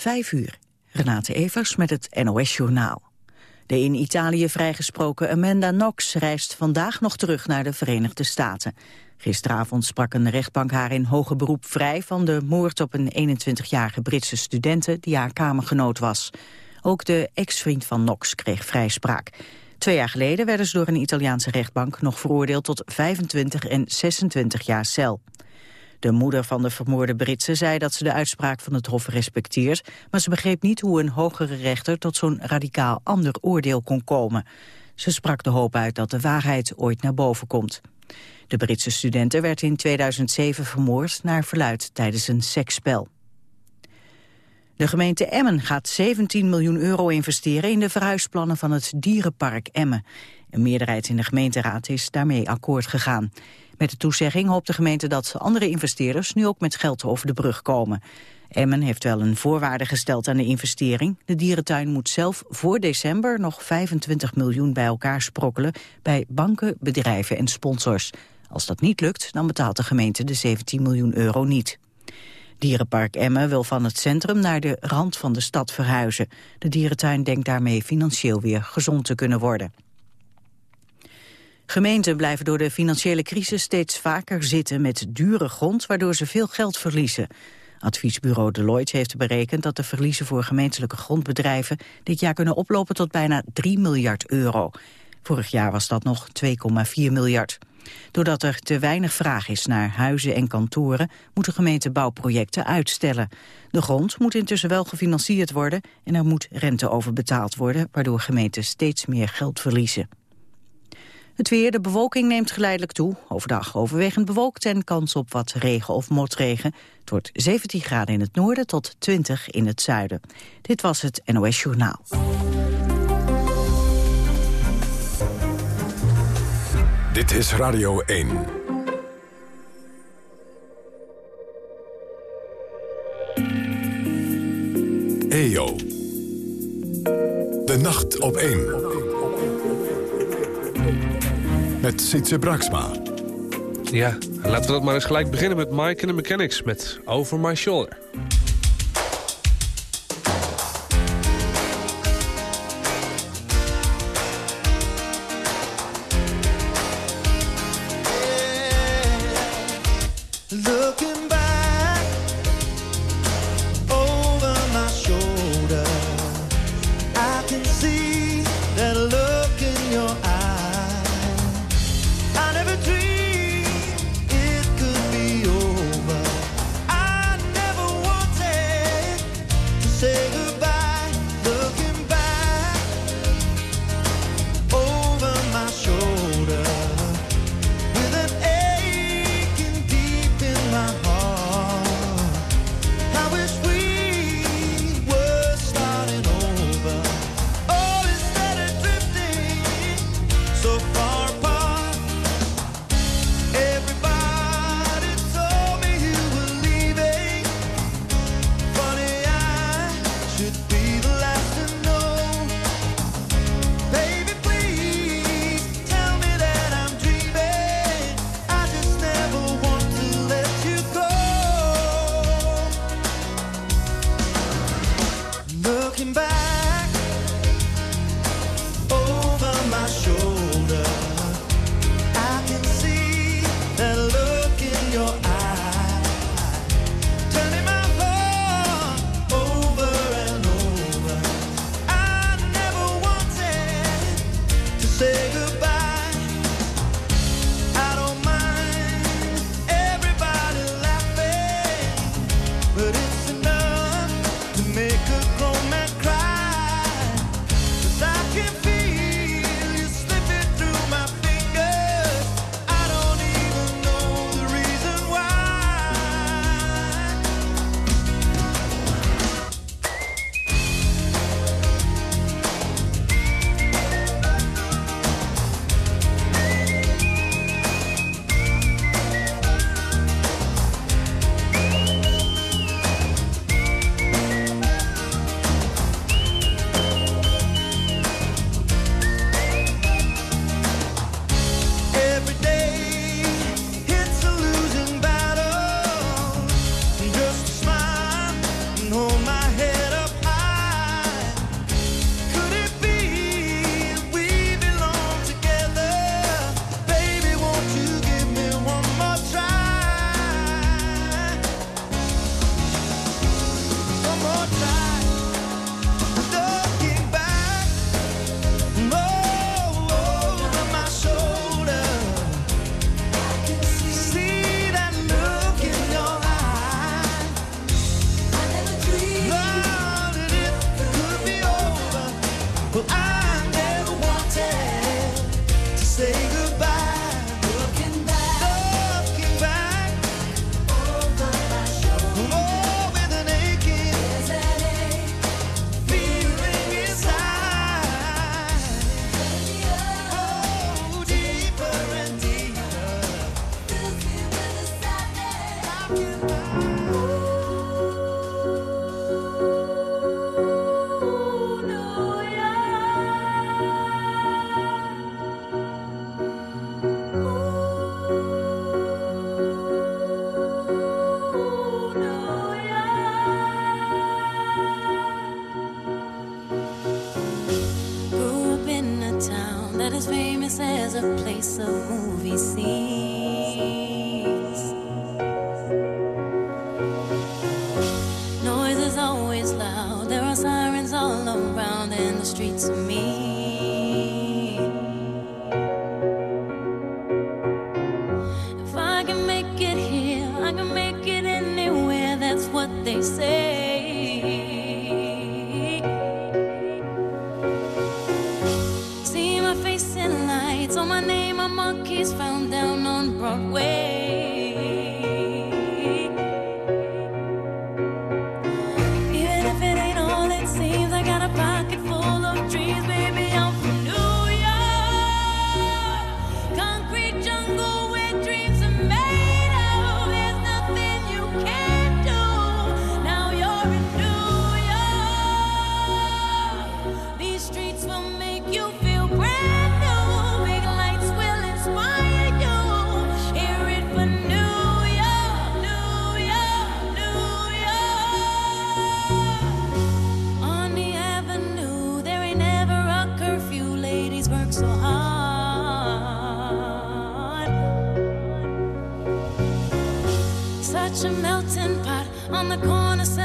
Vijf uur. Renate Evers met het NOS Journaal. De in Italië vrijgesproken Amanda Knox reist vandaag nog terug naar de Verenigde Staten. Gisteravond sprak een rechtbank haar in hoger beroep vrij van de moord op een 21-jarige Britse studente die haar kamergenoot was. Ook de ex-vriend van Knox kreeg vrijspraak. Twee jaar geleden werden ze door een Italiaanse rechtbank nog veroordeeld tot 25 en 26 jaar cel. De moeder van de vermoorde Britse zei dat ze de uitspraak van het Hof respecteert, maar ze begreep niet hoe een hogere rechter tot zo'n radicaal ander oordeel kon komen. Ze sprak de hoop uit dat de waarheid ooit naar boven komt. De Britse studenten werd in 2007 vermoord naar verluid tijdens een seksspel. De gemeente Emmen gaat 17 miljoen euro investeren in de verhuisplannen van het dierenpark Emmen. Een meerderheid in de gemeenteraad is daarmee akkoord gegaan. Met de toezegging hoopt de gemeente dat andere investeerders nu ook met geld over de brug komen. Emmen heeft wel een voorwaarde gesteld aan de investering. De dierentuin moet zelf voor december nog 25 miljoen bij elkaar sprokkelen bij banken, bedrijven en sponsors. Als dat niet lukt, dan betaalt de gemeente de 17 miljoen euro niet. Dierenpark Emmen wil van het centrum naar de rand van de stad verhuizen. De dierentuin denkt daarmee financieel weer gezond te kunnen worden. Gemeenten blijven door de financiële crisis steeds vaker zitten met dure grond, waardoor ze veel geld verliezen. Adviesbureau Deloitte heeft berekend dat de verliezen voor gemeentelijke grondbedrijven dit jaar kunnen oplopen tot bijna 3 miljard euro. Vorig jaar was dat nog 2,4 miljard. Doordat er te weinig vraag is naar huizen en kantoren... moeten gemeenten bouwprojecten uitstellen. De grond moet intussen wel gefinancierd worden... en er moet rente over betaald worden... waardoor gemeenten steeds meer geld verliezen. Het weer, de bewolking neemt geleidelijk toe. Overdag overwegend bewolkt en kans op wat regen of motregen. Het wordt 17 graden in het noorden tot 20 in het zuiden. Dit was het NOS Journaal. Dit is Radio 1. EO. De nacht op 1. Met Sietse Braksma. Ja, laten we dat maar eens gelijk beginnen met Mike en de Mechanics met Over My Shoulder. the corner.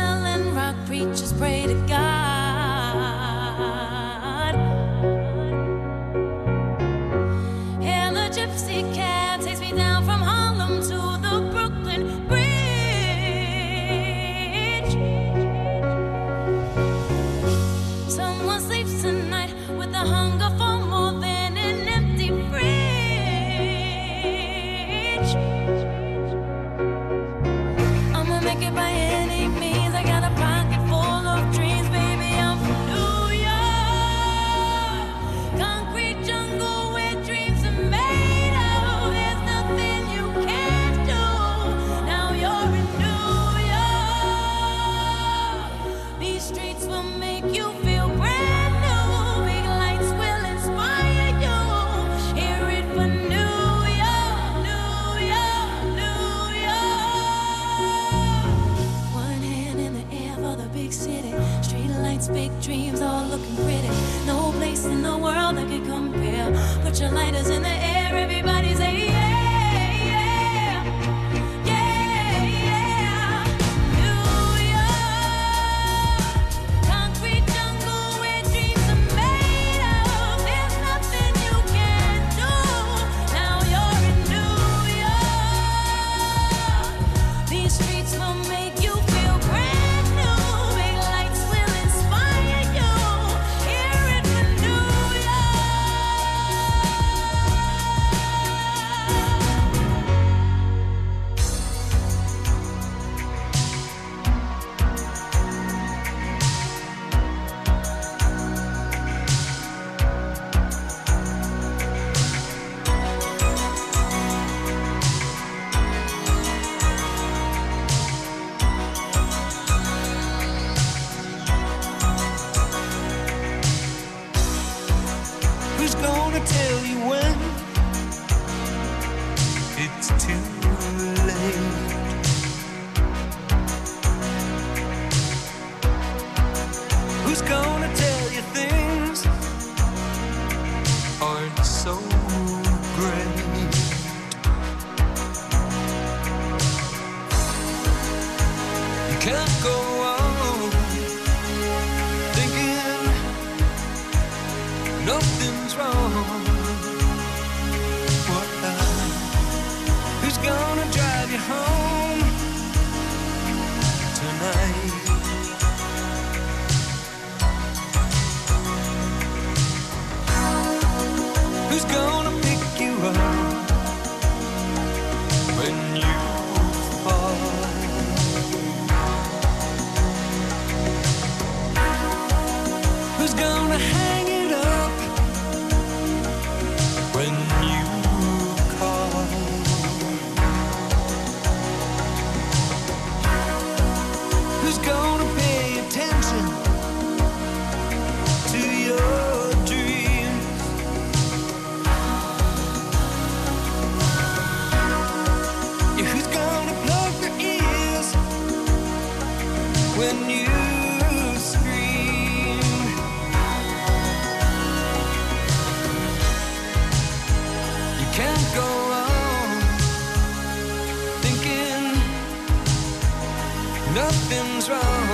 something's wrong.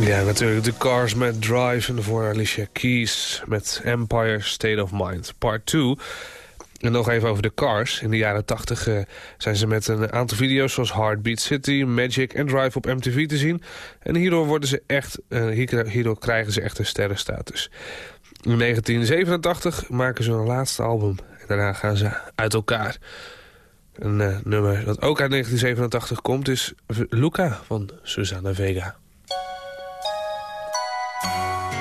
Ja, natuurlijk de Cars met Drive en Alicia Keys met Empire State of Mind Part 2. En nog even over de Cars. In de jaren 80 eh, zijn ze met een aantal video's zoals Heartbeat City, Magic en Drive op MTV te zien. En hierdoor, worden ze echt, eh, hierdoor krijgen ze echt een sterrenstatus. In 1987 maken ze hun laatste album. En daarna gaan ze uit elkaar. Een eh, nummer dat ook uit 1987 komt is Luca van Susanna Vega. MUZIEK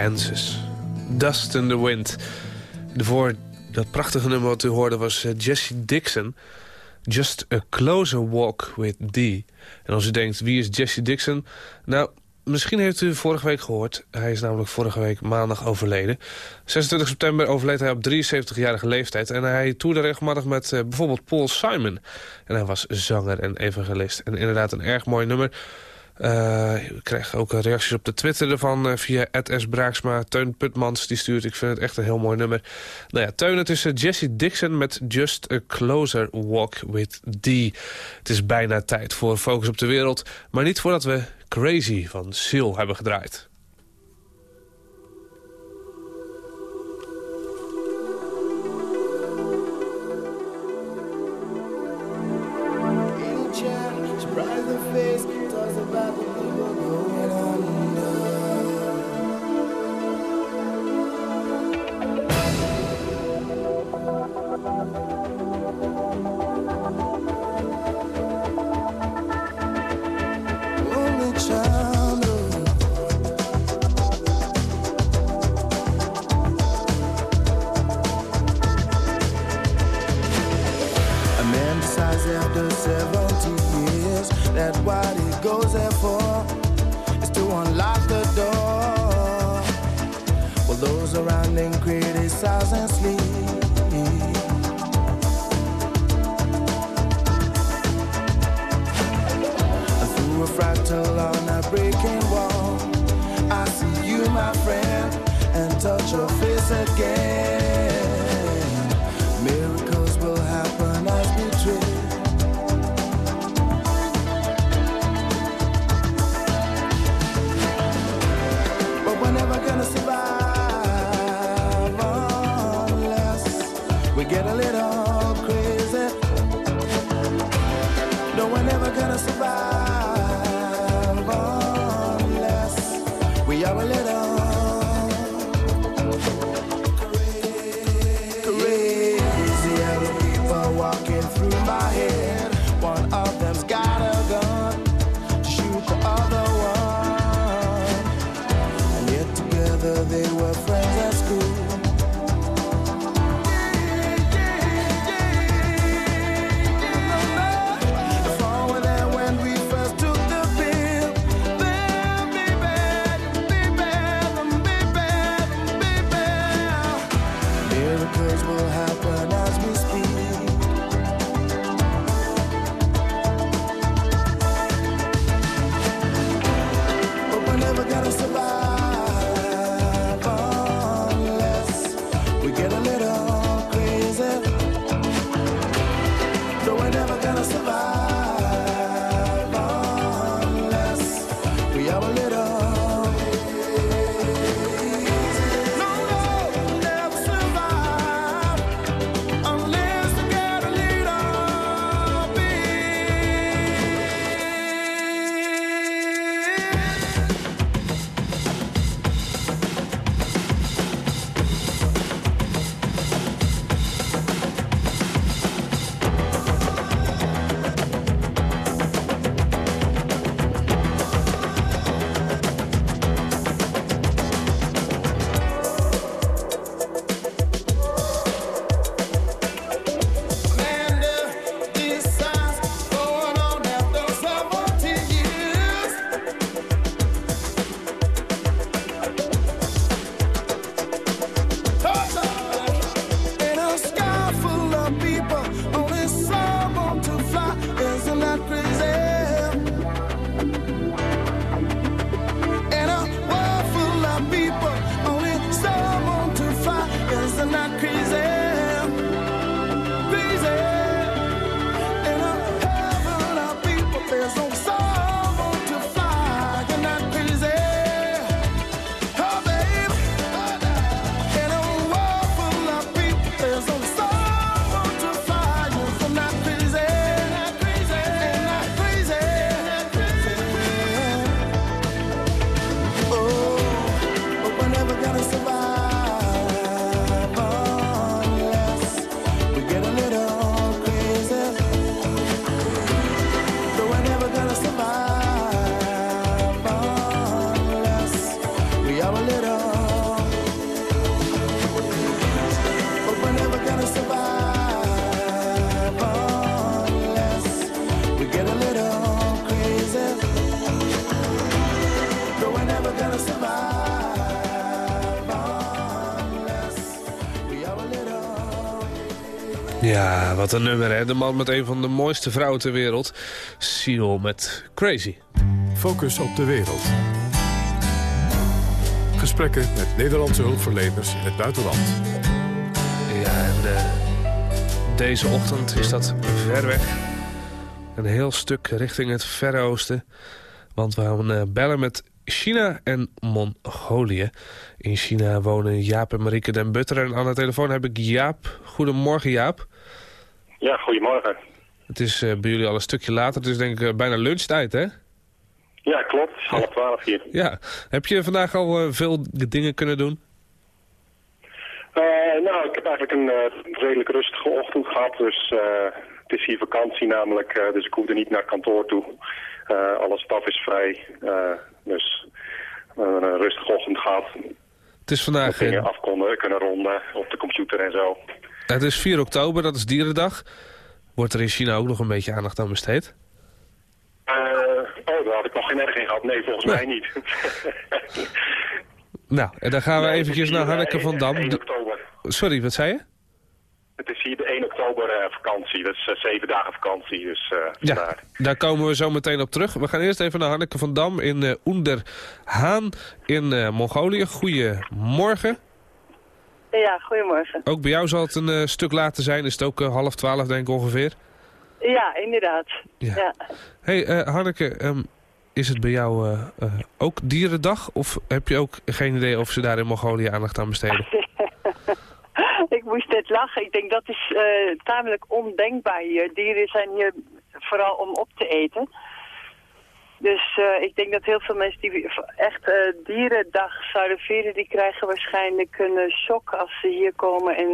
Kansas. Dust in the Wind. Daarvoor dat prachtige nummer wat u hoorde was eh, Jesse Dixon. Just a closer walk with thee. En als u denkt, wie is Jesse Dixon? Nou, misschien heeft u vorige week gehoord. Hij is namelijk vorige week maandag overleden. 26 september overleed hij op 73-jarige leeftijd. En hij toerde regelmatig met eh, bijvoorbeeld Paul Simon. En hij was zanger en evangelist. En inderdaad een erg mooi nummer. Eh, ik krijg ook reacties op de Twitter ervan uh, via @sbraaksma. Teun Putmans die stuurt. Ik vind het echt een heel mooi nummer. Nou ja, Teun, het is uh, Jesse Dixon met Just a Closer Walk with D. Het is bijna tijd voor Focus op de Wereld. Maar niet voordat we Crazy van Seal hebben gedraaid. Those around them criticize and sleep. Through a fractal on a breaking wall, I see you, my friend, and touch your face again. Wat een nummer, hè. De man met een van de mooiste vrouwen ter wereld. Seal met Crazy. Focus op de wereld. Gesprekken met Nederlandse hulpverleners in het buitenland. Ja, en eh, deze ochtend is dat ver weg. Een heel stuk richting het Verre Oosten. Want we gaan eh, bellen met China en Mongolië. In China wonen Jaap en Marieke den Butter. En aan de telefoon heb ik Jaap. Goedemorgen Jaap. Ja, goedemorgen. Het is eh, bij jullie al een stukje later. Het is denk ik eh, bijna lunchtijd, hè? Ja, klopt. Het is half twaalf hier. Ja. Heb je vandaag al eh, veel dingen kunnen doen? Nou, ik heb eigenlijk een redelijk rustige ochtend gehad. Dus het is hier vakantie namelijk, dus ik hoefde niet naar kantoor toe. Alle staf is vrij. dus een rustige ochtend gehad. Het is vandaag... Dingen eh, af konden, kunnen ronden op de computer en zo. Het is 4 oktober, dat is Dierendag. Wordt er in China ook nog een beetje aandacht aan besteed? Eh, oh, daar had ik nog geen erg in gehad. Nee, volgens Nee. mij niet. Nou, en dan gaan we Nee, eventjes naar Hanneke eh, van Dam. 1 De- oktober. Sorry, wat zei je? Het is hier de 1 oktober eh, vakantie. Dat is eh, zeven dagen vakantie. Dus eh, Ja, daar komen we zo meteen op terug. We gaan eerst even naar Hanneke van Dam in eh Oender Haan in Mongolië. Goedemorgen. Ja, goedemorgen. Ook bij jou zal het een eh, stuk later zijn. Is het ook eh, half twaalf denk ik ongeveer? Ja, inderdaad. Ja. Ja. hey, eh, Hanneke, ehm, is het bij jou ook dierendag? Of heb je ook geen idee of ze daar in Mongolië aandacht aan besteden? ik moest net lachen. Ik denk dat is tamelijk ondenkbaar hier. Dieren zijn hier vooral om op te eten. Dus eh, ik denk dat heel veel mensen die echt eh, dierendag zouden vieren, die krijgen waarschijnlijk een eh, shock als ze hier komen. En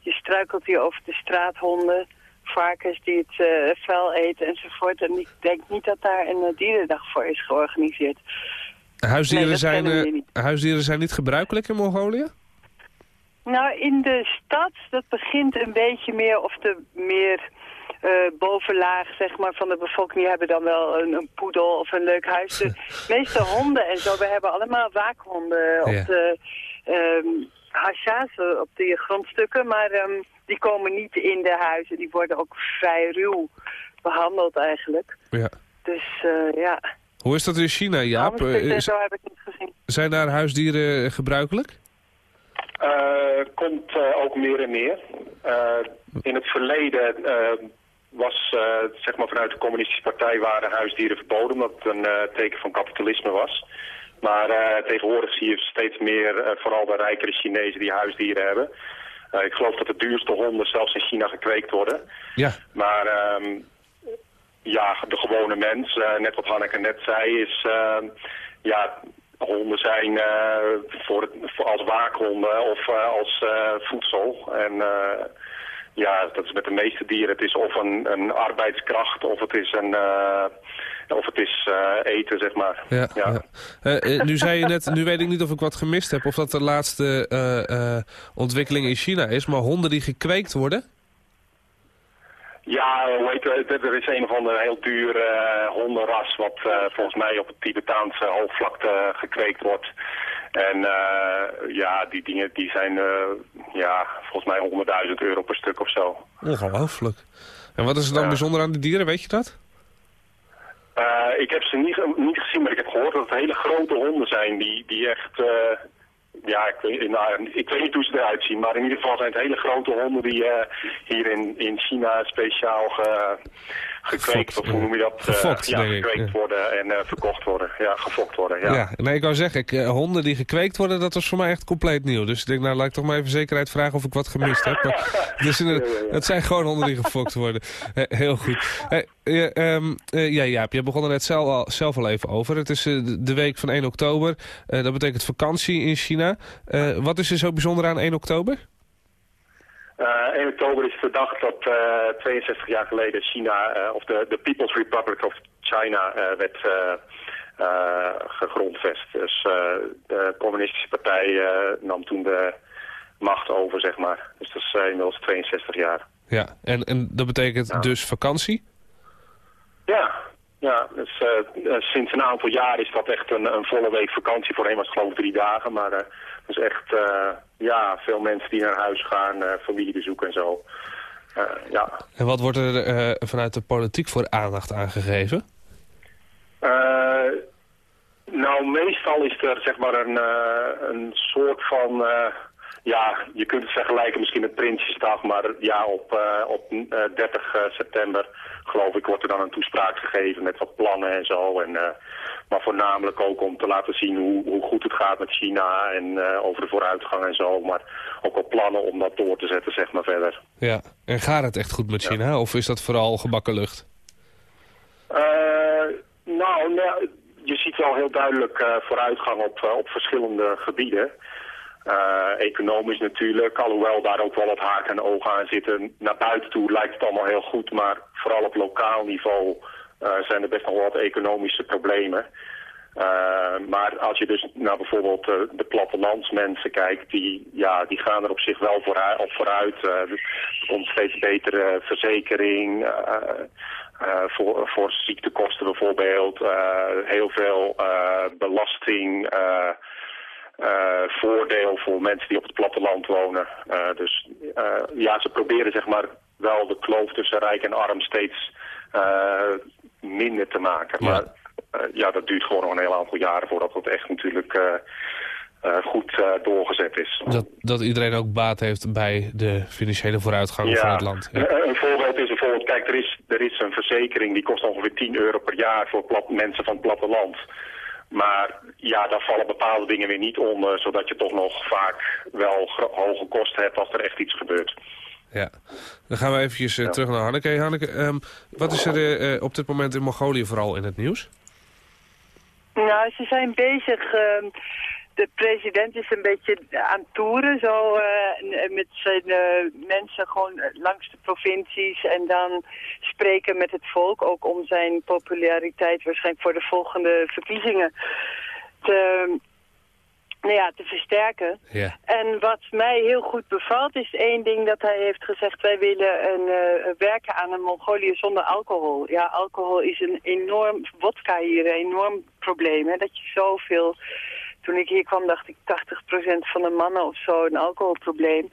je struikelt hier over de straathonden, varkens die het vuil eten enzovoort. En ik denk niet dat daar een dierendag voor is georganiseerd. Huisdieren, Nee, zijn, huisdieren zijn niet gebruikelijk in Mongolië? Nou, in de stad, dat begint een beetje meer, of de meer eh, bovenlaag zeg maar, van de bevolking, die hebben dan wel een, een poedel of een leuk huis. De meeste honden en zo, we hebben allemaal waakhonden op Ja. de um, hasha's, op die grondstukken, maar ehm, die komen niet in de huizen. Die worden ook vrij ruw behandeld eigenlijk. Ja. Dus eh, ja, Hoe is dat in China, Jaap? z- zo heb ik niet gezien. zijn daar huisdieren gebruikelijk? Eh, komt eh, ook meer en meer. Eh, in het verleden eh, was, eh, zeg maar vanuit de communistische partij waren huisdieren verboden, omdat het een eh, teken van kapitalisme was. Maar eh, tegenwoordig zie je steeds meer, vooral de rijkere Chinezen die huisdieren hebben. Ik geloof dat de duurste honden zelfs in China gekweekt worden. Ja. Maar ehm, ja, de gewone mens, net wat Hanneke net zei, is... ehm, ja, honden zijn voor het, voor als waakhonden of als voedsel. En ja, dat is met de meeste dieren. Het is of een, een arbeidskracht of het is een... eh, of het is eh, eten, zeg maar. Ja, ja. Eh, nu zei je net, nu weet ik niet of ik wat gemist heb... of dat de laatste ontwikkeling in China is... maar honden die gekweekt worden... Ja, het? Er is een of ander heel duur hondenras wat volgens mij op het Tibetaanse hoogvlakte gekweekt wordt. En eh, ja, die dingen die zijn eh, ja, volgens mij 100.000 euro per stuk of zo. Ongelooflijk. En wat is er dan Ja. bijzonder aan die dieren, weet je dat? Eh, ik heb ze niet, niet gezien, maar ik heb gehoord dat het hele grote honden zijn die, die echt... ja, ik weet, nou, ik weet niet hoe ze eruit zien, maar in ieder geval zijn het hele grote honden die hier in, in China speciaal ge, gekweekt, of hoe noem je dat? Eh, Gefokt, ja, gekweekt ja. worden en eh, verkocht worden. Ja, gefokt worden, ja. Ja, nee, ik wou zeggen, ik, eh, honden die gekweekt worden, dat was voor mij echt compleet nieuw. Dus ik denk, nou, laat ik toch maar even zekerheid vragen of ik wat gemist heb. Maar, dus het zijn gewoon honden die gefokt worden. Eh, heel goed. Eh, ja, ehm, eh, ja, Jaap, je begon er net zelf al, zelf al even over. Het is eh, de- week van 1 oktober. Eh, dat betekent vakantie in China. Eh, wat is er zo bijzonder aan 1 oktober? Eh, 1 oktober is de dag dat eh, 62 jaar geleden China, eh, of de, de People's Republic of China, eh, werd eh, eh, gegrondvest. Dus eh, de communistische partij eh, nam toen de macht over, zeg maar. Dus dat is eh, inmiddels 62 jaar. Ja, en, en dat betekent dus vakantie? Ja, ja dus, eh, eh, sinds een aantal jaar is dat echt een, een volle week vakantie. Voorheen was het geloof ik drie dagen, maar eh dus echt eh, ja, veel mensen die naar huis gaan, eh familiebezoek en zo. Eh, ja, En wat wordt er vanuit de politiek voor aandacht aangegeven? Nou, meestal is er zeg maar een, een soort van... eh, ja, je kunt het vergelijken misschien met Prinsjesdag, maar ja, op, eh, op eh, 30 september geloof ik wordt er dan een toespraak gegeven met wat plannen en zo. En, eh, maar voornamelijk ook om te laten zien hoe, hoe goed het gaat met China en eh, over de vooruitgang en zo. Maar ook wel plannen om dat door te zetten, zeg maar verder. Ja, en gaat het echt goed met China? Of is dat vooral gebakken lucht? Eh, nou, nou, je ziet wel heel duidelijk eh, vooruitgang op, eh, op verschillende gebieden. Eh, economisch natuurlijk, alhoewel daar ook wel wat haken en ogen aan zitten. Naar buiten toe lijkt het allemaal heel goed, maar vooral op lokaal niveau eh, zijn er best nog wat economische problemen. Eh, maar als je dus naar bijvoorbeeld de plattelandsmensen kijkt, die, ja, die gaan er op zich wel vooruit, op vooruit. Eh, er komt steeds betere verzekering voor, voor ziektekosten bijvoorbeeld. Heel veel belasting. Eh, voordeel voor mensen die op het platteland wonen. Eh, dus eh, ja, ze proberen zeg maar wel de kloof tussen rijk en arm steeds minder te maken. Maar ja, dat duurt gewoon nog een heel aantal jaren voordat dat echt natuurlijk goed doorgezet is. Dat, dat iedereen ook baat heeft bij de financiële vooruitgang van het land. Ja. Een, een voorbeeld is bijvoorbeeld, kijk, er is, er is een verzekering die kost ongeveer 10 euro per jaar voor plat, mensen van het platteland. Maar ja, daar vallen bepaalde dingen weer niet onder, zodat je toch nog vaak wel hoge kosten hebt als er echt iets gebeurt. Ja. Dan gaan we eventjes eh, terug naar Hanneke. Hey, Hanneke, ehm, wat is er eh, eh, op dit moment in Mongolië vooral in het nieuws? Nou, ze zijn bezig. ehm, de president is een beetje aan het toeren, zo n- met zijn eh, mensen gewoon eh, langs de provincies en dan spreken met het volk, ook om zijn populariteit waarschijnlijk voor de volgende verkiezingen te, nou ja, te versterken. Ja. En wat mij heel goed bevalt is één ding dat hij heeft gezegd. Wij willen een, werken aan een Mongolië zonder alcohol. Ja, alcohol is een enorm, vodka hier, een enorm probleem. Hè, dat je zoveel, toen ik hier kwam dacht ik 80% van de mannen of zo een alcoholprobleem.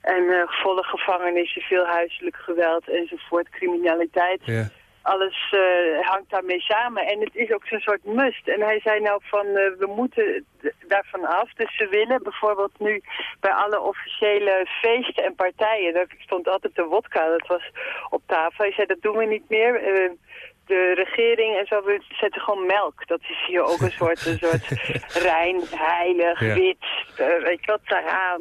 En eh, volle gevangenissen, veel huiselijk geweld enzovoort, criminaliteit Ja. alles eh, hangt daarmee samen. En het is ook zo'n soort must. En hij zei nou van, eh, we moeten daarvan af. Dus ze willen bijvoorbeeld nu bij alle officiële feesten en partijen... daar stond altijd de wodka, dat was op tafel. Hij zei, dat doen we niet meer. De regering en zo, we zetten gewoon melk. Dat is hier ook een soort, een soort rein, heilig, Ja. wit, eh, weet je wat, daaraan.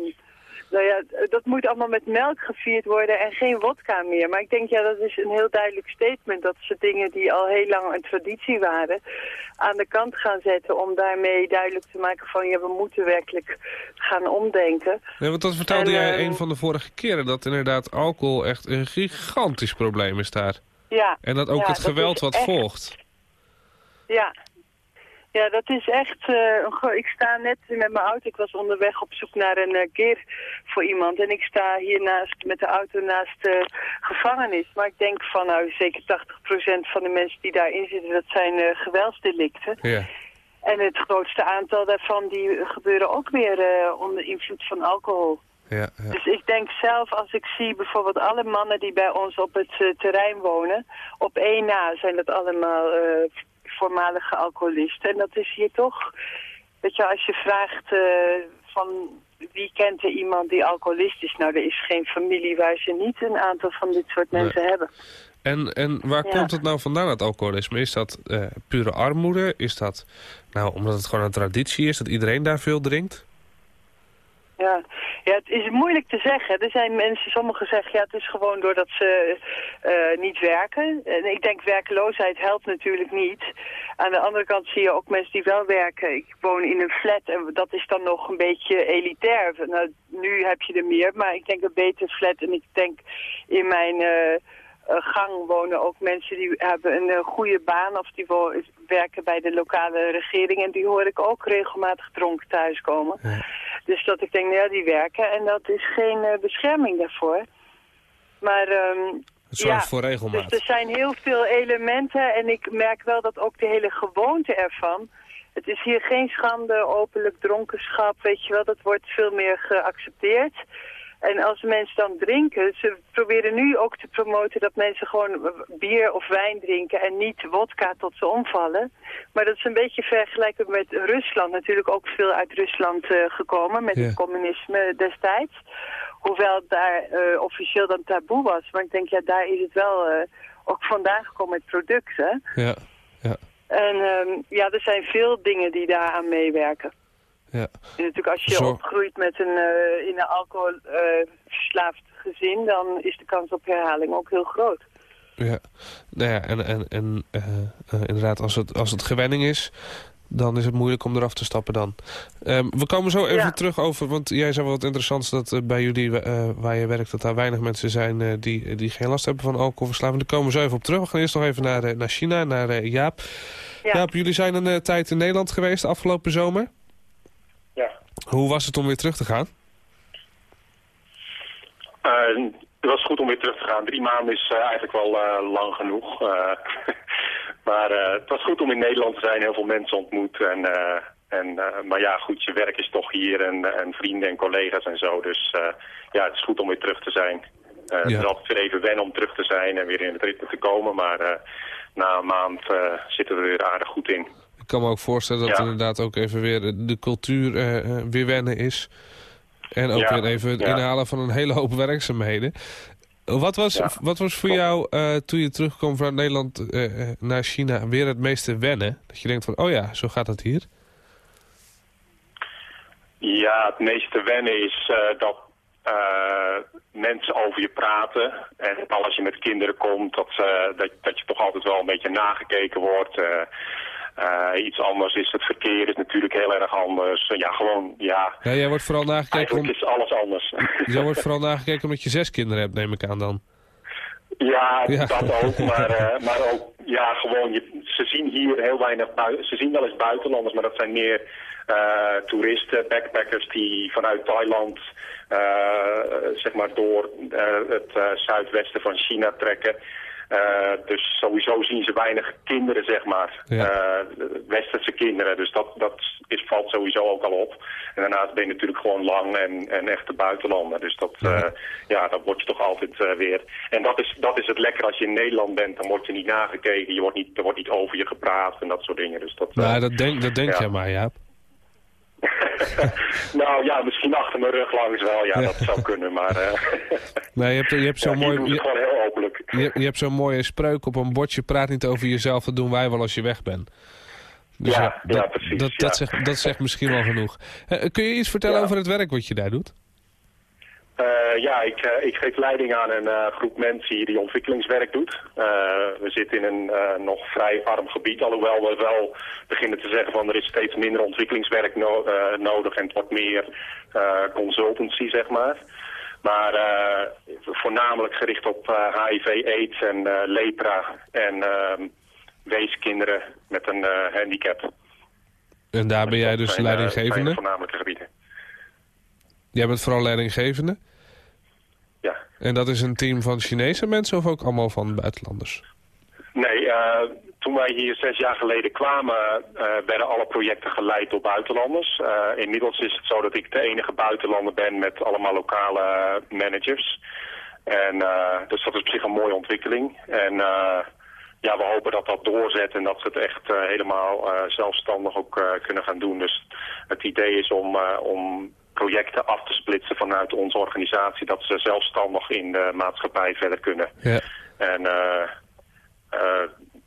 Nou ja, dat moet allemaal met melk gevierd worden en geen wodka meer. Maar ik denk, ja, dat is een heel duidelijk statement. Dat ze dingen die al heel lang een traditie waren, aan de kant gaan zetten. Om daarmee duidelijk te maken van, ja, we moeten werkelijk gaan omdenken. Nee, want dat vertelde En, jij ehm, een van de vorige keren... dat inderdaad alcohol echt een gigantisch probleem is daar. Ja. En dat ook ja, het geweld wat echt- volgt. Ja. Ja, dat is echt... gro- ik sta net met mijn auto. Ik was onderweg op zoek naar een eh, keer voor iemand. En ik sta hier naast, met de auto naast de gevangenis. Maar ik denk van, nou, zeker 80% van de mensen die daarin zitten... dat zijn eh, geweldsdelicten. Ja. En het grootste aantal daarvan die gebeuren ook weer onder invloed van alcohol. Ja, ja. Dus ik denk zelf, als ik zie bijvoorbeeld alle mannen die bij ons op het eh, terrein wonen, op één na zijn dat allemaal eh, voormalige alcoholisten. En dat is hier toch, weet je, als je vraagt eh, van wie kent er iemand die alcoholist is, nou er is geen familie waar ze niet een aantal van dit soort Nee. mensen hebben. En, en waar Ja. komt het nou vandaan, het alcoholisme? Is dat pure armoede? Is dat nou omdat het gewoon een traditie is, dat iedereen daar veel drinkt? Ja. ja, het is moeilijk te zeggen. Er zijn mensen, sommigen zeggen ja, het is gewoon doordat ze eh, niet werken. En ik denk werkloosheid helpt natuurlijk niet. Aan de andere kant zie je ook mensen die wel werken. Ik woon in een flat en dat is dan nog een beetje elitair. Nou, nu heb je er meer, maar ik denk een beter flat. En ik denk in mijn eh, eh, gang wonen ook mensen die hebben een goede baan of die werken bij de lokale regering. En die hoor ik ook regelmatig dronken thuiskomen. Dus dat ik denk, nou ja, die werken en dat is geen eh, bescherming daarvoor. Maar Het zorgt voor dus regelmaat. er zijn heel veel elementen en ik merk wel dat ook de hele gewoonte ervan... Het is hier geen schande, openlijk dronkenschap, weet je wel, dat wordt veel meer geaccepteerd. En als mensen dan drinken, ze proberen nu ook te promoten dat mensen gewoon bier of wijn drinken en niet wodka tot ze omvallen. Maar dat is een beetje vergelijkbaar met Rusland, natuurlijk ook veel uit Rusland eh, gekomen met Ja. het communisme destijds. Hoewel het daar eh, officieel dan taboe was. Maar ik denk, ja, daar is het wel eh, ook vandaan gekomen met producten. Ja, ja, En ehm, ja, er zijn veel dingen die daaraan meewerken. Ja. En natuurlijk als je opgroeit met een, eh, in een alcoholverslaafd gezin, dan is de kans op herhaling ook heel groot. Ja, nou ja, en, en, en eh, eh, inderdaad, als het, als het gewenning is, dan is het moeilijk om eraf te stappen dan. Ehm, we komen zo even Ja. terug over, want jij zei wel wat interessants dat bij jullie waar je werkt, dat daar weinig mensen zijn die, die geen last hebben van alcoholverslaving. Daar komen we zo even op terug. We gaan eerst nog even naar, naar China, naar Jaap. Ja. Jaap, jullie zijn een tijd in Nederland geweest afgelopen zomer. Hoe was het om weer terug te gaan? Eh, het was goed om weer terug te gaan. Drie maanden is eh, eigenlijk wel eh, lang genoeg. Maar het was goed om in Nederland te zijn, heel veel mensen ontmoet. En en, maar ja, goed, je werk is toch hier en, en vrienden en collega's en zo. Dus ja, het is goed om weer terug te zijn. Het Ja. is altijd weer even wennen om terug te zijn en weer in het ritme te komen. Maar na een maand zitten we er weer aardig goed in. Ik kan me ook voorstellen dat Ja. inderdaad ook even weer de cultuur eh, weer wennen is. En ook Ja, weer even het ja. inhalen van een hele hoop werkzaamheden. Wat was, wat was voor jou, eh, toen je terugkwam vanuit Nederland naar China, weer het meeste wennen? Dat je denkt van, oh ja, zo gaat het hier. Ja, het meeste wennen is dat mensen over je praten. En vooral als je met kinderen komt, dat, dat, dat je toch altijd wel een beetje nagekeken wordt. Eh, eh, iets anders is het verkeer is natuurlijk heel erg anders. ja, gewoon, ja, Ja, jij wordt vooral nagekeken, eigenlijk om, is alles anders. jij wordt vooral nagekeken omdat je zes kinderen hebt, neem ik aan dan. Ja, Ja. dat ook. Maar, eh, maar ook, ja, gewoon, je, ze zien hier heel weinig buiten. Ze zien wel eens buitenlanders, maar dat zijn meer eh, toeristen, backpackers die vanuit Thailand, eh, zeg maar, door eh, het eh, zuidwesten van China trekken. Eh, dus sowieso zien ze weinig kinderen, zeg maar. Ja. Eh, westerse kinderen. Dus dat, dat is, valt sowieso ook al op. En daarnaast ben je natuurlijk gewoon lang en, en echte buitenlander. Dus dat, Ja. ja. ja, dan word je toch altijd eh, weer... En dat is, dat is het lekker als je in Nederland bent. Dan word je niet nagekeken. Je wordt niet, er wordt niet over je gepraat en dat soort dingen. Dus dat, eh, Nou, dat denk, dat denk ja. jij maar, Jaap. nou ja, misschien achter mijn rug langs wel. Ja, Ja. dat zou kunnen. Maar eh Nee, je hebt, je hebt ja, zo'n hier mooi... Je, je, je hebt zo'n mooie spreuk op een bordje, praat niet over jezelf, dat doen wij wel als je weg bent. Dus Ja, dat, ja, precies, Dat, dat, zegt, dat zegt misschien wel genoeg. Eh, kun je iets vertellen over het werk wat je daar doet? Eh, ja, ik, eh, ik geef leiding aan een eh, groep mensen hier die ontwikkelingswerk doet. Eh, we zitten in een eh, nog vrij arm gebied, alhoewel we wel beginnen te zeggen van er is steeds minder ontwikkelingswerk no- eh, nodig en het wordt meer eh, consultancy, zeg maar. Maar eh, voornamelijk gericht op eh, HIV, AIDS en eh, lepra en ehm, weeskinderen met een handicap. En daar ben jij dus leidinggevende? de voornamelijke gebieden. Jij bent vooral leidinggevende? Ja. En dat is een team van Chinese mensen of ook allemaal van buitenlanders? Nee, eh, toen wij hier zes jaar geleden kwamen, eh, werden alle projecten geleid door buitenlanders. Eh, inmiddels is het zo dat ik de enige buitenlander ben met allemaal lokale managers. En, eh, dus dat is op zich een mooie ontwikkeling. En ja, we hopen dat dat doorzet en dat ze het echt helemaal zelfstandig ook kunnen gaan doen. Dus het idee is om, om projecten af te splitsen vanuit onze organisatie, dat ze zelfstandig in de maatschappij verder kunnen. Ja. En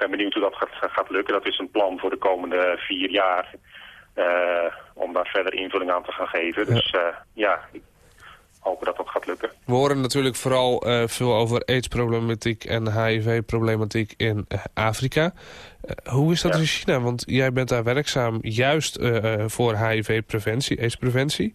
ben benieuwd hoe dat gaat, gaat lukken. Dat is een plan voor de komende vier jaar. eh, om daar verder invulling aan te gaan geven. Dus eh, ja, ik hoop dat dat gaat lukken. We horen natuurlijk vooral eh, veel over AIDS-problematiek en HIV-problematiek in Afrika. Hoe is dat Ja. in China? Want jij bent daar werkzaam juist voor HIV-preventie, AIDS-preventie.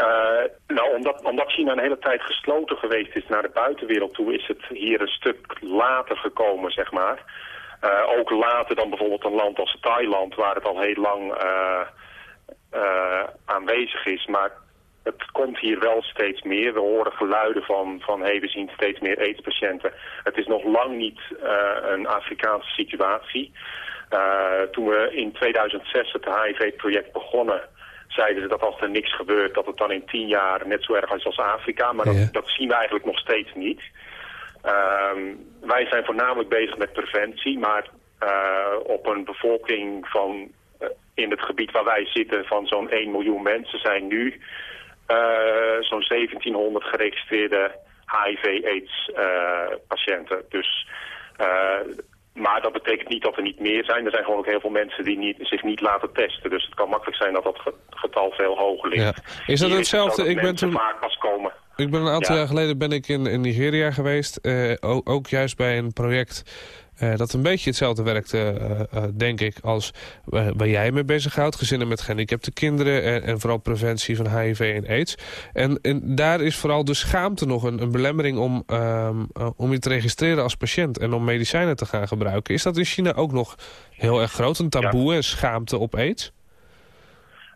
Eh, nou, omdat, omdat China een hele tijd gesloten geweest is naar de buitenwereld toe, is het hier een stuk later gekomen, zeg maar. Eh, ook later dan bijvoorbeeld een land als Thailand, waar het al heel lang eh, aanwezig is. Maar het komt hier wel steeds meer. We horen geluiden van, van hey, we zien steeds meer AIDS-patiënten. Het is nog lang niet een Afrikaanse situatie. Toen we in 2006 het HIV-project begonnen, zeiden ze dat als er niks gebeurt, dat het dan in tien jaar net zo erg is als Afrika. Maar dat, Ja. dat zien we eigenlijk nog steeds niet. Ehm, wij zijn voornamelijk bezig met preventie, maar eh, op een bevolking van eh, in het gebied waar wij zitten van zo'n 1 miljoen mensen zijn nu eh, zo'n 1700 geregistreerde HIV-AIDS-patiënten. dus, eh, maar dat betekent niet dat er niet meer zijn. Er zijn gewoon ook heel veel mensen die niet, zich niet laten testen. Dus het kan makkelijk zijn dat dat ge- getal veel hoger ligt. Ja. Is dat Hier hetzelfde? het Ik ben toen- vaak pas komen. Ik ben een aantal Ja. jaar geleden ben ik in, in Nigeria geweest. eh, ook, ook juist bij een project eh, dat een beetje hetzelfde werkte, eh, eh, denk ik, als waar jij mee bezighoudt. Gezinnen met gehandicapte kinderen en, en vooral preventie van HIV en AIDS. En, en daar is vooral de schaamte nog een, een belemmering om, ehm, eh, om je te registreren als patiënt en om medicijnen te gaan gebruiken. Is dat in China ook nog heel erg groot, een taboe en schaamte op AIDS?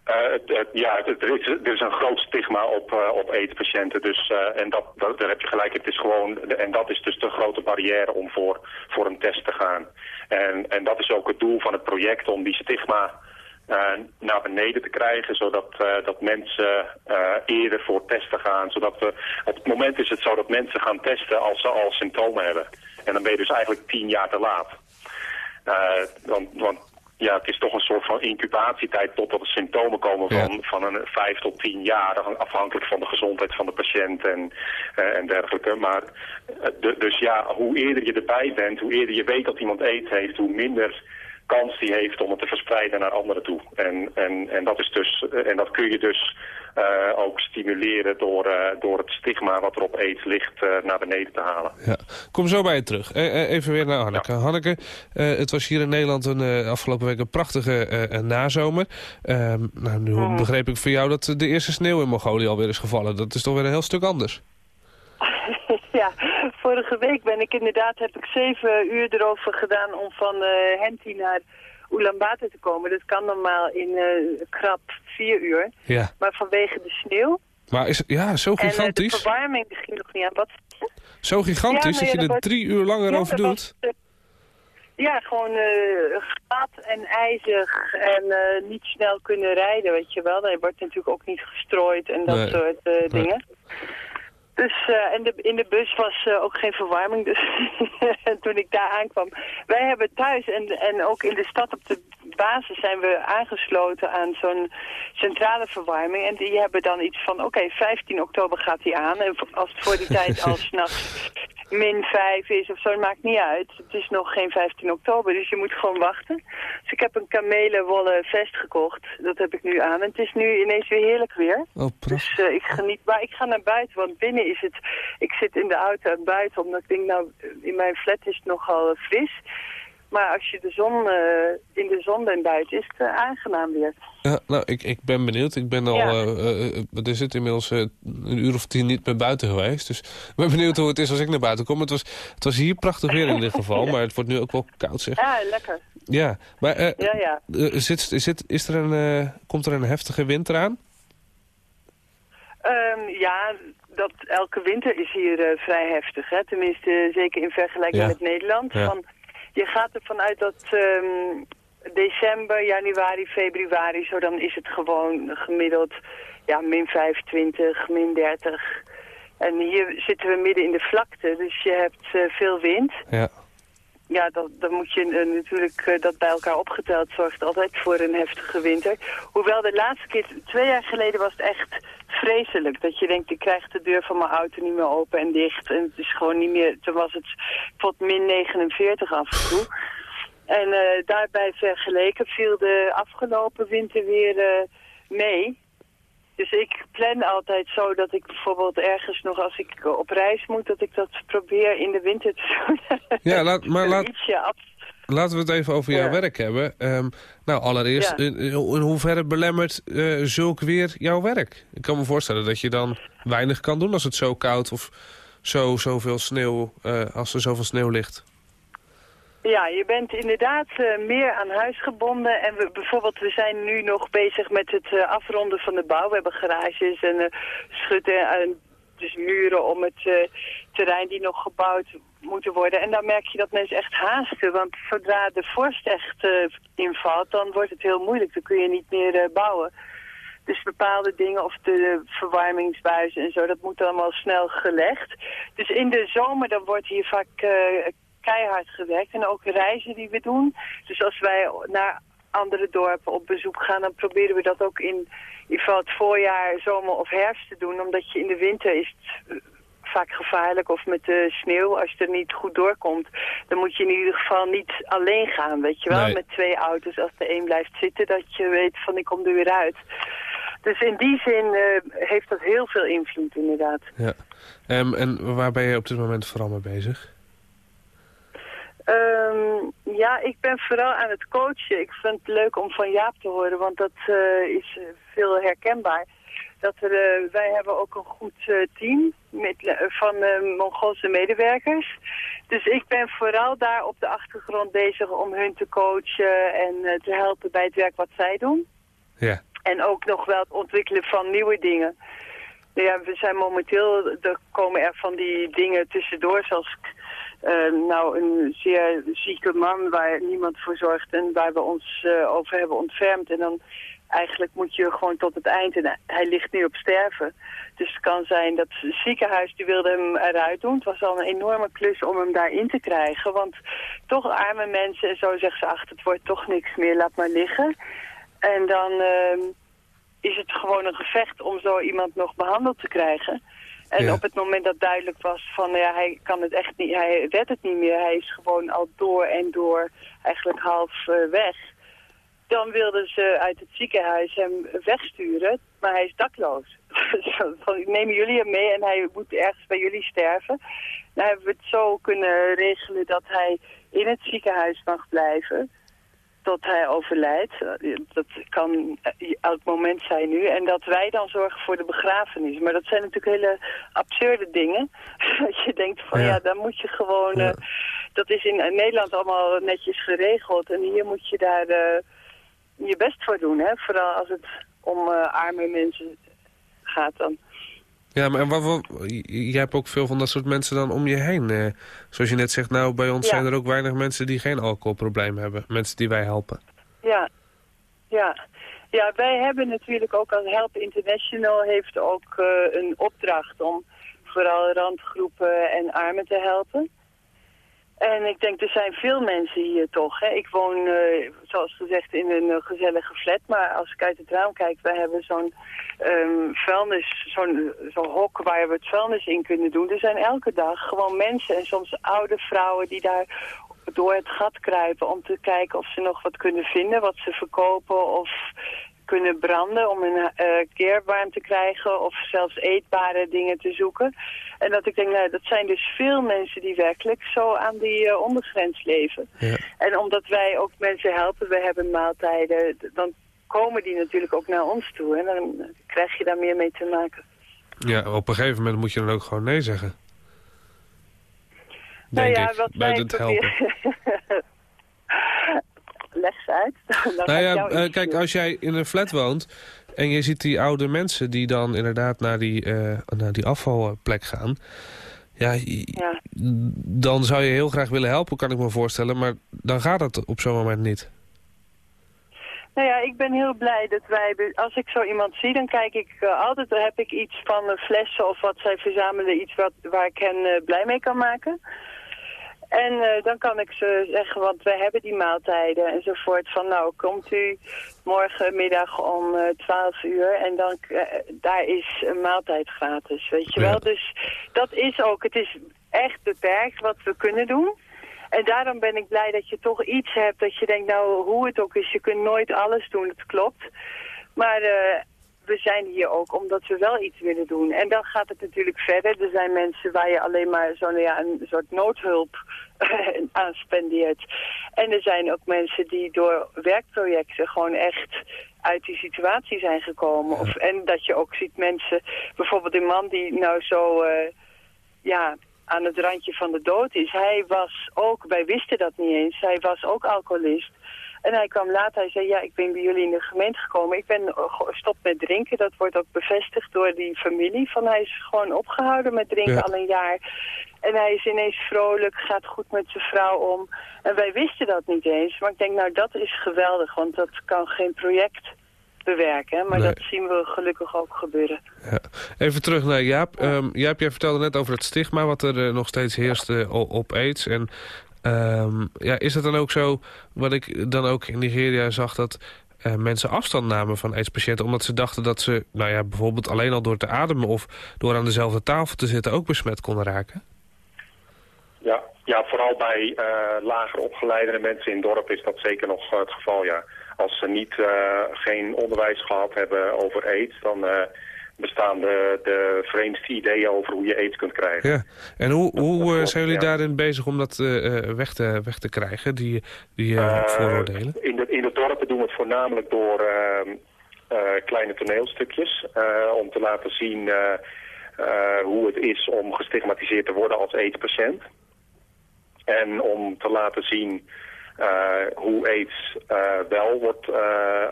Eh, ja, het- er is, een groot stigma op, eh, op aids-patiënten. Dus, eh, en dat, daar heb je gelijk. Het is gewoon, en dat is dus de grote barrière om voor, voor een test te gaan. En, en dat is ook het doel van het project, om die stigma naar beneden te krijgen. Zodat dat mensen eerder voor testen gaan. Zodat we, op het moment is het zo dat mensen gaan testen als ze al symptomen hebben. En dan ben je dus eigenlijk tien jaar te laat. Want ja, het is toch een soort van incubatietijd totdat er symptomen komen van, van een vijf tot tien jaar, afhankelijk van de gezondheid van de patiënt en, eh, en dergelijke. Maar eh, de- dus ja, hoe eerder je erbij bent, hoe eerder je weet dat iemand aids heeft, hoe minder kans die heeft om het te verspreiden naar anderen toe. En, en, en, dat, is dus, eh, en dat kun je dus ook stimuleren door, eh, door het stigma wat er op aids ligt eh, naar beneden te halen. Ja. Kom zo bij je terug. Eh, eh, even weer naar Hanneke. Hanneke, eh, het was hier in Nederland een, eh, afgelopen week een prachtige eh, nazomer. Ehm, nou, nu begreep ik van jou dat de eerste sneeuw in Mongolië alweer is gevallen. Dat is toch weer een heel stuk anders. ja, vorige week ben ik inderdaad, heb ik zeven uur erover gedaan om van eh Henti naar Ulaanbaatar te komen. Dat kan normaal in eh krap vier uur. Ja. Maar vanwege de sneeuw Maar is, ja, zo en eh, de gigantisch. verwarming die ging nog niet aan. Wat? Zo gigantisch Ja, nou dat je dat er was- drie uur langer Ja, over doet. was, eh, ja, gewoon glad en ijzig en niet snel kunnen rijden, weet je wel. Er wordt natuurlijk ook niet gestrooid en dat Nee. soort Nee. dingen. Dus eh, en de, in de bus was eh, ook geen verwarming. Dus en toen ik daar aankwam. Wij hebben thuis en, en ook in de stad op de basis zijn we aangesloten aan zo'n centrale verwarming. En die hebben dan iets van, oké, 15 oktober gaat die aan. En als het voor die tijd al s'nachts min 5 is of zo, maakt niet uit. Het is nog geen 15 oktober, dus je moet gewoon wachten. Dus ik heb een kamelenwollen vest gekocht. Dat heb ik nu aan. En het is nu ineens weer heerlijk weer. Oh, Dus eh, ik geniet, maar ik ga naar buiten, want binnen is het... Ik zit in de auto en buiten, omdat ik denk, nou, in mijn flat is het nogal eh, fris. Maar als je de zon, eh, in de zon bent buiten, is het eh, aangenaam weer. Ja, nou, ik, ik ben benieuwd. Ik ben al, Ja. eh, er zit inmiddels een uur of tien niet meer buiten geweest. Dus ik ben benieuwd hoe het is als ik naar buiten kom. Het was, het was hier prachtig weer in dit geval, maar het wordt nu ook wel koud zeg. Ja, lekker. Ja, maar Ja, ja. zit, zit, is er een, komt er een heftige winter aan? Ehm, ja, dat, elke winter is hier eh, vrij heftig. Hè? Tenminste, zeker in vergelijking Ja. met Nederland. Ja. Van, je gaat ervan uit dat ehm, december, januari, februari, zo dan is het gewoon gemiddeld ja, min 25, min 30. En hier zitten we midden in de vlakte, dus je hebt eh, veel wind. Ja. Ja, dat, dan moet je eh, natuurlijk eh, dat bij elkaar opgeteld zorgt altijd voor een heftige winter. Hoewel de laatste keer, twee jaar geleden was het echt vreselijk. Dat je denkt, ik krijg de deur van mijn auto niet meer open en dicht. En het is gewoon niet meer, toen was het tot min 49 af en toe. En eh, daarbij vergeleken viel de afgelopen winter weer mee. Dus ik plan altijd zo dat ik bijvoorbeeld ergens nog als ik op reis moet, dat ik dat probeer in de winter te doen. Ja, laat, maar laat, laten we het even over jouw werk hebben. Ehm, nou, allereerst, Ja. in, in hoeverre belemmert eh, zulk weer jouw werk? Ik kan me voorstellen dat je dan weinig kan doen als het zo koud of zo, zoveel sneeuw, eh, als er zoveel sneeuw ligt. Ja, je bent inderdaad eh, meer aan huis gebonden. En we, bijvoorbeeld, we zijn nu nog bezig met het eh, afronden van de bouw. We hebben garages en eh, schutten en dus muren om het terrein die nog gebouwd moeten worden. En dan merk je dat mensen echt haasten. Want zodra de vorst echt invalt, dan wordt het heel moeilijk. Dan kun je niet meer bouwen. Dus bepaalde dingen, of de verwarmingsbuizen en zo, dat moet allemaal snel gelegd. Dus in de zomer dan wordt hier vaak keihard gewerkt. En ook reizen die we doen. Dus als wij naar andere dorpen op bezoek gaan, dan proberen we dat ook in, in ieder geval het voorjaar, zomer of herfst te doen. Omdat je in de winter is het eh, vaak gevaarlijk of met de sneeuw, als je er niet goed doorkomt, dan moet je in ieder geval niet alleen gaan, weet je wel, Nee. met twee auto's. Als de een blijft zitten, dat je weet van ik kom er weer uit. Dus in die zin eh, heeft dat heel veel invloed inderdaad. Ja. Ehm, en waar ben je op dit moment vooral mee bezig? Ehm, ja, ik ben vooral aan het coachen. Ik vind het leuk om van Jaap te horen, want dat eh, is eh, veel herkenbaar. Dat er, eh, wij hebben ook een goed team met, van Mongoolse medewerkers. Dus ik ben vooral daar op de achtergrond bezig om hun te coachen en te helpen bij het werk wat zij doen. Ja. En ook nog wel het ontwikkelen van nieuwe dingen. Nou Ja, we zijn momenteel, er komen er van die dingen tussendoor, zoals eh, nou een zeer zieke man waar niemand voor zorgt en waar we ons eh, over hebben ontfermd. En dan eigenlijk moet je gewoon tot het eind, en hij ligt nu op sterven. Dus het kan zijn dat het ziekenhuis, die wilde hem eruit doen. Het was al een enorme klus om hem daarin te krijgen. Want toch arme mensen, en zo zeggen ze, ach, het wordt toch niks meer, laat maar liggen. En dan ehm, is het gewoon een gevecht om zo iemand nog behandeld te krijgen. En Ja. op het moment dat duidelijk was van, ja, hij kan het echt niet, hij redt het niet meer. Hij is gewoon al door en door eigenlijk half eh, weg. Dan wilden ze uit het ziekenhuis hem wegsturen, maar hij is dakloos. Van, nemen jullie hem mee en hij moet ergens bij jullie sterven. Dan hebben we het zo kunnen regelen dat hij in het ziekenhuis mag blijven tot hij overlijdt. Dat kan eh, elk moment zijn nu. En dat wij dan zorgen voor de begrafenis. Maar dat zijn natuurlijk hele absurde dingen. dat je denkt van Ja. ja, dan moet je gewoon... Ja. eh, dat is in Nederland allemaal netjes geregeld. En hier moet je daar eh, je best voor doen. Hè? Vooral als het om arme mensen gaat dan. Ja, maar en wat, jij hebt ook veel van dat soort mensen dan om je heen. eh. zoals je net zegt, nou, bij ons Ja. zijn er ook weinig mensen die geen alcoholprobleem hebben. Mensen die wij helpen. Ja, ja. Ja, wij hebben natuurlijk ook als Help International heeft ook eh, een opdracht om vooral randgroepen en armen te helpen. En ik denk, er zijn veel mensen hier toch. Hè. Ik woon, eh, zoals gezegd, in een eh, gezellige flat. Maar als ik uit het raam kijk, wij hebben zo'n ehm, vuilnis, zo'n zo'n hok waar we het vuilnis in kunnen doen. Er zijn elke dag gewoon mensen en soms oude vrouwen die daar door het gat kruipen om te kijken of ze nog wat kunnen vinden, wat ze verkopen of kunnen branden om een eh keer warm te krijgen of zelfs eetbare dingen te zoeken. En dat ik denk, nou, dat zijn dus veel mensen die werkelijk zo aan die eh, ondergrens leven. Ja. En omdat wij ook mensen helpen, we hebben maaltijden, dan komen die natuurlijk ook naar ons toe. En dan krijg je daar meer mee te maken. Ja, op een gegeven moment moet je dan ook gewoon nee zeggen. nou Denk ja, ik, wat bij wij het helpen. Leg ze uit. Nou ja, eh, kijk, als jij in een flat woont... en je ziet die oude mensen die dan inderdaad naar die, eh, naar die afvalplek gaan... Ja, dan zou je heel graag willen helpen, kan ik me voorstellen. Maar dan gaat dat op zo'n moment niet. Nou ja, ik ben heel blij dat wij, als ik zo iemand zie, dan kijk ik eh, altijd, heb ik iets van flessen of wat zij verzamelen, iets wat, waar ik hen blij mee kan maken. En eh, dan kan ik ze zeggen, want wij hebben die maaltijden enzovoort, van nou, komt u morgenmiddag om eh 12 uur en dan, eh, daar is een maaltijd gratis, weet je Ja. wel. Dus dat is ook, het is echt beperkt wat we kunnen doen. En daarom ben ik blij dat je toch iets hebt dat je denkt, nou hoe het ook is, je kunt nooit alles doen, het klopt. Maar we zijn hier ook omdat we wel iets willen doen. En dan gaat het natuurlijk verder. Er zijn mensen waar je alleen maar zo'n ja, een soort noodhulp aan spendeert. En er zijn ook mensen die door werkprojecten gewoon echt uit die situatie zijn gekomen. Of, en dat je ook ziet mensen, bijvoorbeeld een man die nou zo... eh, ja, aan het randje van de dood is. Hij was ook, wij wisten dat niet eens, hij was ook alcoholist. En hij kwam later, hij zei, ja, ik ben bij jullie in de gemeente gekomen. Ik ben eh, gestopt met drinken. Dat wordt ook bevestigd door die familie. Van hij is gewoon opgehouden met drinken Ja. al een jaar. En hij is ineens vrolijk, gaat goed met zijn vrouw om. En wij wisten dat niet eens. Maar ik denk, nou, dat is geweldig. Want dat kan geen project bewerken. Maar Nee. dat zien we gelukkig ook gebeuren. Ja. Even terug naar Jaap. Ehm, Jaap, jij vertelde net over het stigma wat er eh, nog steeds heerst eh, op aids. En ehm, ja, is het dan ook zo, wat ik dan ook in Nigeria zag... dat eh, mensen afstand namen van aidspatiënten... omdat ze dachten dat ze, nou ja, bijvoorbeeld alleen al door te ademen... of door aan dezelfde tafel te zitten ook besmet konden raken? Ja, ja vooral bij eh, lager opgeleide mensen in dorp is dat zeker nog eh, het geval, ja. Als ze niet, geen onderwijs gehad hebben over aids, dan bestaan de, de vreemdste ideeën over hoe je aids kunt krijgen. Ja. En hoe, hoe eh, zijn jullie ja. daarin bezig om dat eh, eh, weg, te, weg te krijgen, die, die vooroordelen? In de, in de dorpen doen we het voornamelijk door ehm, eh, kleine toneelstukjes. om te laten zien hoe het is om gestigmatiseerd te worden als aids-patiënt. En om te laten zien hoe aids wel wordt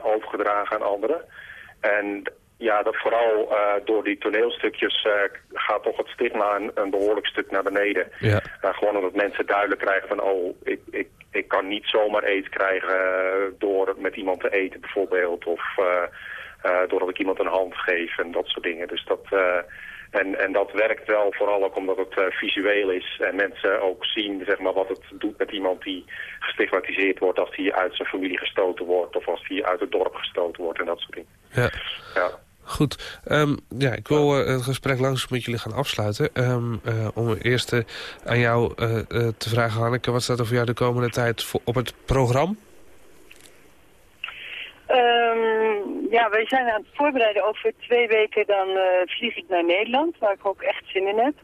overgedragen aan anderen. en ja, dat vooral eh, door die toneelstukjes eh, gaat toch het stigma een, een behoorlijk stuk naar beneden. Ja. Uh, gewoon omdat mensen duidelijk krijgen van, oh, ik, ik, ik kan niet zomaar eten krijgen door met iemand te eten bijvoorbeeld. Of doordat ik iemand een hand geef en dat soort dingen. Dus dat, en, en dat werkt wel vooral ook omdat het visueel is. En mensen ook zien zeg maar, wat het doet met iemand die gestigmatiseerd wordt als hij uit zijn familie gestoten wordt. Of als hij uit het dorp gestoten wordt en dat soort dingen. Ja. ja. Goed, um, ja, ik wil uh, het gesprek langzaam met jullie gaan afsluiten. Um, uh, om eerst uh, aan jou te vragen, Hanneke, wat staat er voor jou de komende tijd voor, op het programma? Um, ja, wij zijn aan het voorbereiden. Over twee weken dan vlieg ik naar Nederland, waar ik ook echt zin in heb.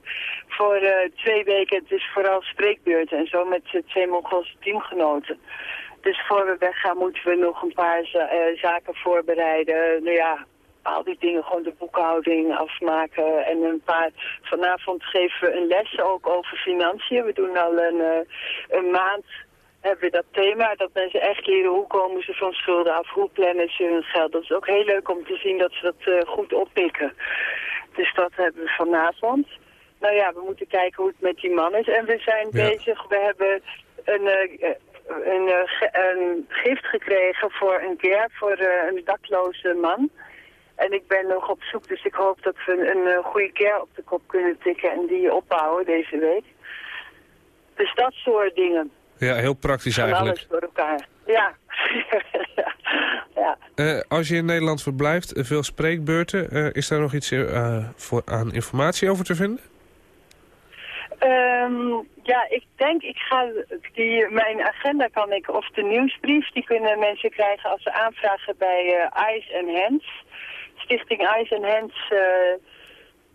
Voor twee weken, het is vooral spreekbeurten en zo met twee Mongoolse teamgenoten. Dus voor we weggaan moeten we nog een paar za zaken voorbereiden. Nou ja, al die dingen, gewoon de boekhouding afmaken. En een paar, vanavond geven we een les ook over financiën. We doen al een, uh, een maand, hebben we dat thema, dat mensen echt leren hoe komen ze van schulden af, hoe plannen ze hun geld. Dat is ook heel leuk om te zien dat ze dat uh, goed oppikken. Dus dat hebben we vanavond. Nou ja, we moeten kijken hoe het met die man is. En we zijn ja. bezig, we hebben een... Uh, een, een, gift gekregen voor een keer, voor een dakloze man. En ik ben nog op zoek, dus ik hoop dat we een, een goede keer op de kop kunnen tikken en die opbouwen deze week. Dus dat soort dingen. Ja, heel praktisch Van eigenlijk. alles door elkaar. Ja. ja. Uh, als je in Nederland verblijft, veel spreekbeurten, uh, is daar nog iets uh, voor, aan informatie over te vinden? Um, ja, ik denk, ik ga, die, mijn agenda kan ik, of de nieuwsbrief, die kunnen mensen krijgen als ze aanvragen bij Eyes and Hands. Stichting Eyes and Hands, uh,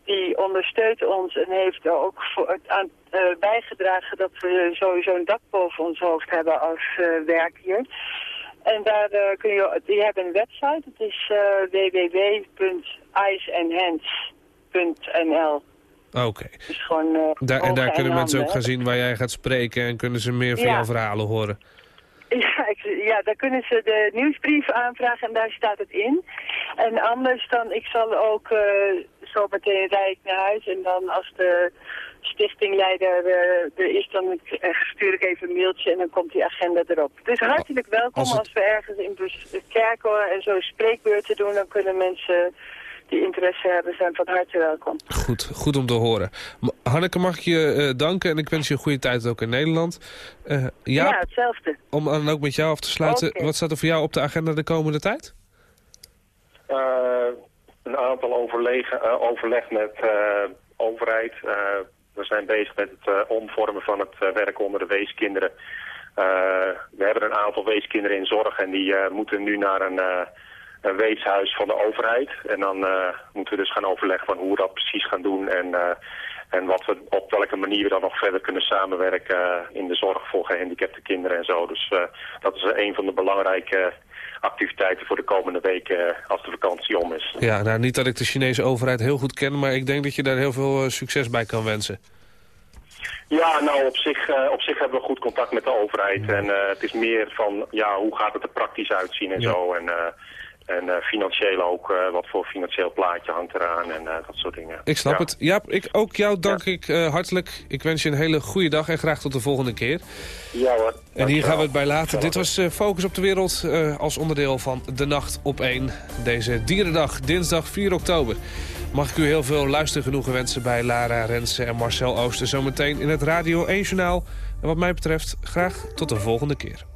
die ondersteunt ons en heeft er ook voor, aan uh, bijgedragen dat we sowieso een dak boven ons hoofd hebben als uh, werk hier. En daar kun je, die hebben een website, het is www.eyesandhands.nl. Oké. Okay. Dus gewoon, daar, en daar kunnen mensen ook gaan zien waar jij gaat spreken en kunnen ze meer van ja. jouw verhalen horen. Ja, ik, ja, daar kunnen ze de nieuwsbrief aanvragen en daar staat het in. En anders dan, ik zal ook uh, zo meteen rijd ik naar huis en dan als de stichtingleider uh, er is, dan stuur ik even een mailtje en dan komt die agenda erop. Dus hartelijk welkom als, het... als we ergens in de kerk horen en zo spreekbeurten doen, dan kunnen mensen die interesse hebben, zijn van harte welkom. Goed, goed om te horen. Hanneke, mag ik je uh, danken en ik wens je een goede tijd ook in Nederland. Uh, ja, ja, hetzelfde. Om dan ook met jou af te sluiten, okay. wat staat er voor jou op de agenda de komende tijd? Uh, een aantal overleg, overleg met overheid. we zijn bezig met het omvormen van het werk onder de weeskinderen. we hebben een aantal weeskinderen in zorg en die moeten nu naar een een weeshuis van de overheid. En dan moeten we dus gaan overleggen van hoe we dat precies gaan doen en, en wat we, op welke manier we dan nog verder kunnen samenwerken in de zorg voor gehandicapte kinderen en zo. Dus dat is een van de belangrijke activiteiten voor de komende weken als de vakantie om is. Ja, nou niet dat ik de Chinese overheid heel goed ken, maar ik denk dat je daar heel veel succes bij kan wensen. Ja, nou op zich, uh, op zich hebben we goed contact met de overheid. En uh, het is meer van, ja, hoe gaat het er praktisch uitzien en ja. zo. En, uh, en uh, financieel ook, uh, wat voor financieel plaatje hangt eraan en uh, dat soort dingen. Ik snap ja. het. Jaap, ik, ook jou dank ja. ik hartelijk. Ik wens je een hele goede dag en graag tot de volgende keer. Ja hoor. En hier gaan we het bij laten. Dit was Focus op de Wereld als onderdeel van De Nacht op 1. Deze Dierendag, dinsdag 4 oktober. Mag ik u heel veel luistergenoegen wensen bij Lara Rensen en Marcel Ooster. Zometeen in het Radio 1 Journaal. En wat mij betreft graag tot de volgende keer.